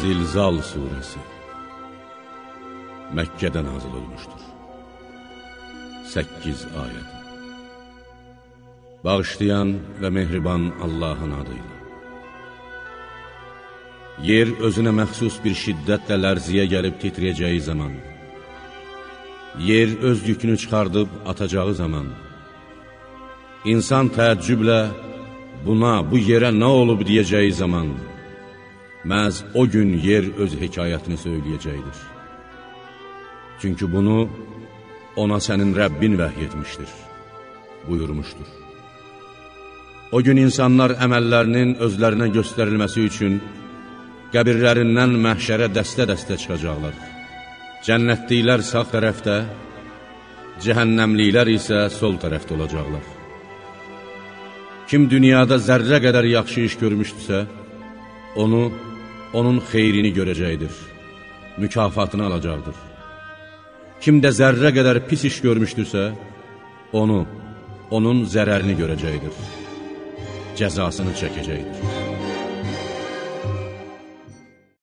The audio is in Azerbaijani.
Zilzal suresi. Məkkədə nazil olmuşdur 8 ayəd Bağışlayan və mehriban Allahın adıyla. Yer özünə məxsus bir şiddətlə lərziyə gəlib titriyəcəyi zaman Yer öz yükünü çıxardıb atacağı zaman İnsan təəccüblə buna, bu yerə nə olub deyəcəyi zaman məhz o gün yer öz hekayətini söyləyəcəkdir. Çünki bunu ona sənin Rəbbin vəhy etmişdir, buyurmuşdur. O gün insanlar əməllərinin özlərinə göstərilməsi üçün qəbirlərindən məhşərə dəstə-dəstə çıxacaqlar. Cənnətliklər sağ tərəfdə, cəhənnəmliklər isə sol tərəfdə olacaqlar. Kim dünyada zərrə qədər yaxşı iş görmüşdüsə, onu onun xeyrini görəcəkdir, mükafatını alacaqdır. Kim də zərrə qədər pis iş görmüşdürsə, onu, onun zərərini görəcəkdir, cəzasını çəkəcəkdir.